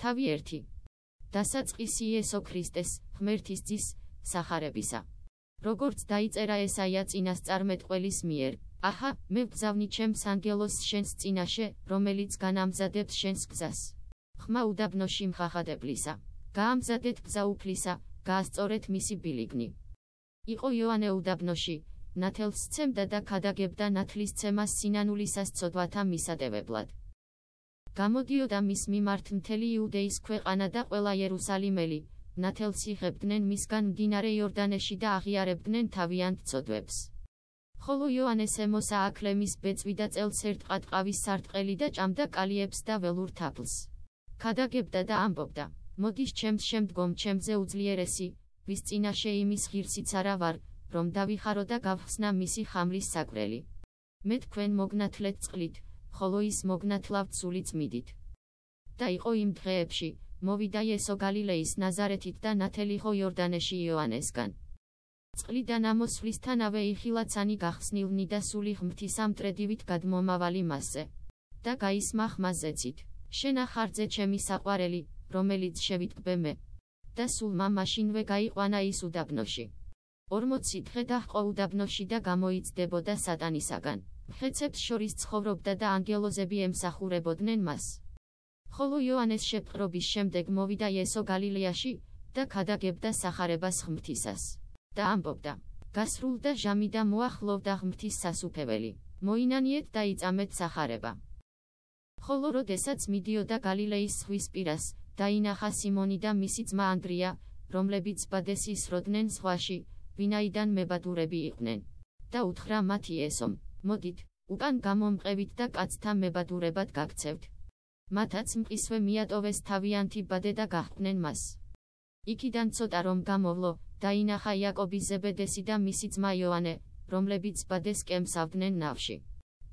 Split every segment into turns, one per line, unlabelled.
თავი ერთი. დასაწყისი იესო ქრისტეს, ღმერთის ძის, სახარებისა. როგორც დაიწერა ესაია წინასწარმეტყველის მიერ, აჰა, მე ვგზავნი ჩემს ანგელოს შენს წინაშე, რომელიც განამზადებს შენს გზას. ხმა უდაბნოში მხახადებლისა. გაამზადეთ გზა უფლისა, გაასწორეთ მისი ბილიგნი. იყო იოანე უდაბნოში, ნათელს ცემდა და ქადაგებდა ნათლის ცემას სინანულისას ცოდვათა მისადევებლად. გამოდიოდა მის მიმართ მთელი იუდეის ქვეყანა და ყველა იერუსალიმელი, ნათელს იღებდნენ მისგან მდინარე იორდანეში და აღიარებდნენ თავიანთ ცოდვებს. ხოლო იოანეს ემოსა აკლემის ბეწვი და წელს ერთყად ყავის სარტყელი და ჭამდა კალიებს და ველურ თაფლს. ქადაგებდა და ამბობდა: მოდის ჩემს შემდგომ ჩემზე უძლიერესი, ვის წინაშე იმის ღირსიც არა ვარ, რომ დავიხარო და გავხსნა მისი ხამლის საკვრელი. მე თქვენ მოგნათლეთ წყლით, ხოლო ის მოგნათლავთ სული წმიდით. და იყო იმ დღეებში, მოვიდა იესო გალილეის ნაზარეთით და ნათელიხო იორდანეში იოანესგან. წყლიდან ამოსვლისთანავე იხილაცანი გახსნილნი და სული ღმრთის ამტრედივით გადმომავალი მასზე. და გაისმა ხმაზეცით. შენა ხარძე ჩემი საყვარელი, რომელიც შევიტყბე მე. და სულმა მაშინვე გაიყვანა ის უდაბნოში. 40 დღე დაჰყო უდაბნოში და გამოიწდებოდა სატანისაგან. ხეცებს შორის ცხოვრობდა და ანგელოზები ემსახურებოდნენ მას. ხოლო იოანეს შეპყრობის შემდეგ მოვიდა იესო გალილეაში და ქადაგებდა სახარებას ღმრთისას. და ამბობდა: გასრულდა ჟამი და მოახლოვდა ღმრთის სასუფეველი. მოინანიეთ და იწამეთ სახარება. ხოლო როდესაც მიდიოდა გალილეის ზღვის პირას, დაინახა სიმონი და მისი ძმა ანდრია, რომლებიც ბადეს ისროდნენ ზღვაში, ვინაიდან მებადურები იყვნენ. და უთხრა მათ იესომ: მოდით, უკან გამომყევით და კაცთა მებადურებად გაქცევთ. მათაც მყისვე მიატოვეს თავიანთი ბადე და გაჰყვნენ მას. იქიდან ცოტა რომ გამოვლო, დაინახა იაკობი ზებედესი და მისი ძმა იოანე, რომლებიც ბადეს კემსავდნენ ნავში.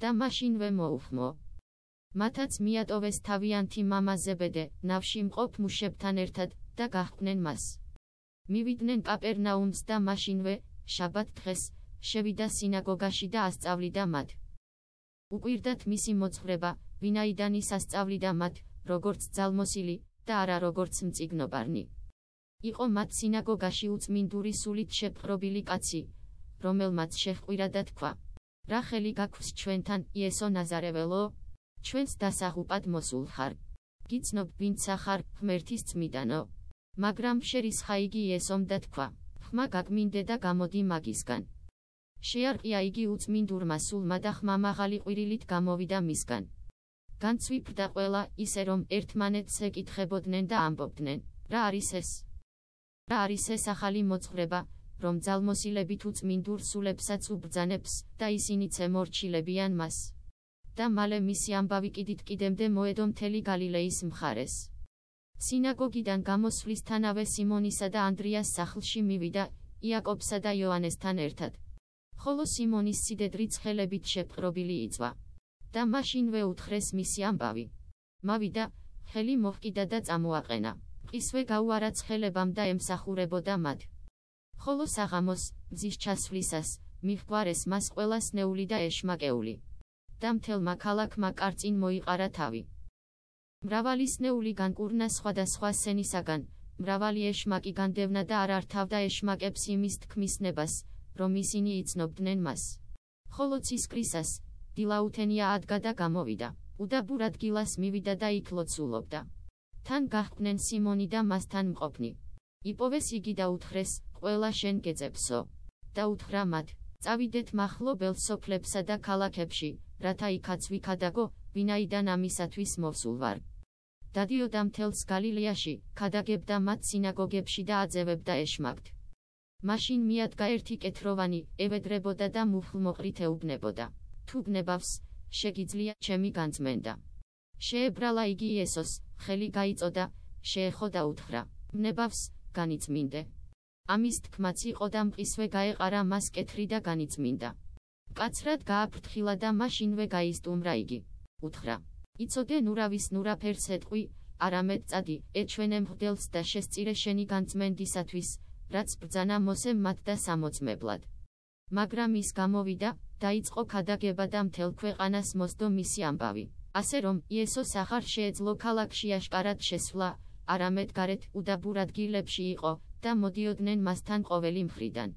და მაშინვე მოუხმო. მათაც მიატოვეს თავიანთი მამა ზებედე, ნავში მყოფ მუშებთან ერთად და გაჰყვნენ მას. მივიდნენ კაპერნაუმს და მაშინვე, შაბათ დღეს, შევიდა სინაგოგაში და ასწავლიდა მათ. უკვირდათ მისი მოძღვრება, ვინაიდან ის ასწავლიდა მათ, როგორც ძალმოსილი და არა როგორც მწიგნობარნი. იყო მათ სინაგოგაში უწმინდური სულით შეფრობილი კაცი, რომელმაც შეხვირა და თქვა: რა ხელი გაქვს ჩვენთან, იესო ნაზარეველო? ჩვენს დასაღუპად მოსულ ხარ. გიცნობ ვინც ახარ, ღმერთის წმიდანო. მაგრამ შერისხა იგი ესომ და თქვა: ხმა გაგმინდე და გამოდი მაგისგან. შეარყია იგი უწმინდურმა სულმა და ხმა მაღალი ყვირილით გამოვიდა მისგან. განცვიფრდა ყველა, ისე რომ ერთმანეთს ეკითხებოდნენ და ამბობდნენ: რა არის ეს? რა არის ეს ახალი მოძღვრება, რომ ძალმოსილებით უწმინდურ სულებსაც უბრძანებს და ისინიც ემორჩილებიან მას? და მალე მისი ამბავი კიდით კიდემდე მოედო მთელი გალილეის მხარეს. სინაგოგიდან გამოსვლისთანავე სიმონისა და ანდრიას სახლში მივიდა, იაკობსა და იოანესთან ერთად. ხოლო სიმონის სიდედრი ცხელებით შეფრობილი იწვა. და მაშინვე უთხრეს მისი ამბავი. მავიდა, ხელი მოჰკიდა და წამოაყენა. ისვე გაუარა ცხელებამ და ემსახურებოდა მათ. ხოლო საღამოს, მზის ჩასვლისას, მიხვარეს მას ყველა სნეული და ეშმაკეული. და მთელმა ქალაქმა კარწინ მოიყარა თავი. მრავალი სნეული განკურნა სხვადასხვა სენისაგან, მრავალი ეშმაკი განდევნა და არ ართავდა ეშმაკებს იმის თქმისნებას, რომ ისინი იცნობდნენ მას. ხოლო ცისკრისას, დილაუთენია ადგა და გამოვიდა, უდაბურ ადგილას მივიდა და იქ ლოცულობდა. თან გაჰყვნენ სიმონი და მასთან მყოფნი. იპოვეს იგი და უთხრეს, ყველა შენ გეძებსო. და უთხრა მათ, წავიდეთ მახლობელ სოფლებსა და ქალაქებში, რათა იქაც ვიქადაგო, ვინაიდან ამისათვის მოვსულ ვარ. დადიოდა მთელს გალილეაში, ქადაგებდა მათ სინაგოგებში და აძევებდა ეშმაკთ. მაშინ მიადგა ერთი კეთროვანი, ევედრებოდა და მუხლმოყრით ეუბნებოდა. თუ გნებავს, შეგიძლია ჩემი განწმენდა. შეებრალა იგი იესოს, ხელი გაიწოდა, შეეხო და უთხრა: "ნებავს, განიწმინდე." ამის თქმაც იყო და მყისვე გაეყარა მას კეთრი და განიწმინდა. კაცრად გააფრთხილა და მაშინვე გაისტუმრა იგი. უთხრა: "იცოდე ნურავის ნურაფერს ეთყვი, არამედ წადი, ეჩვენე მღდელს და შესწირე შენი განწმენდისათვის, რაც ბრძანა მოსემ მათ და სამოწმებლად." მაგრამ ის გამოვიდა, დაიწყო ქადაგება და მთელ ქვეყანას მოსდო მისი ამბავი. ასე რომ იესოს აღარ შეეძლო ქალაქში აშკარად შესვლა, არამედ გარეთ უდაბურ ადგილებში იყო და მოდიოდნენ მასთან ყოველი მხრიდან.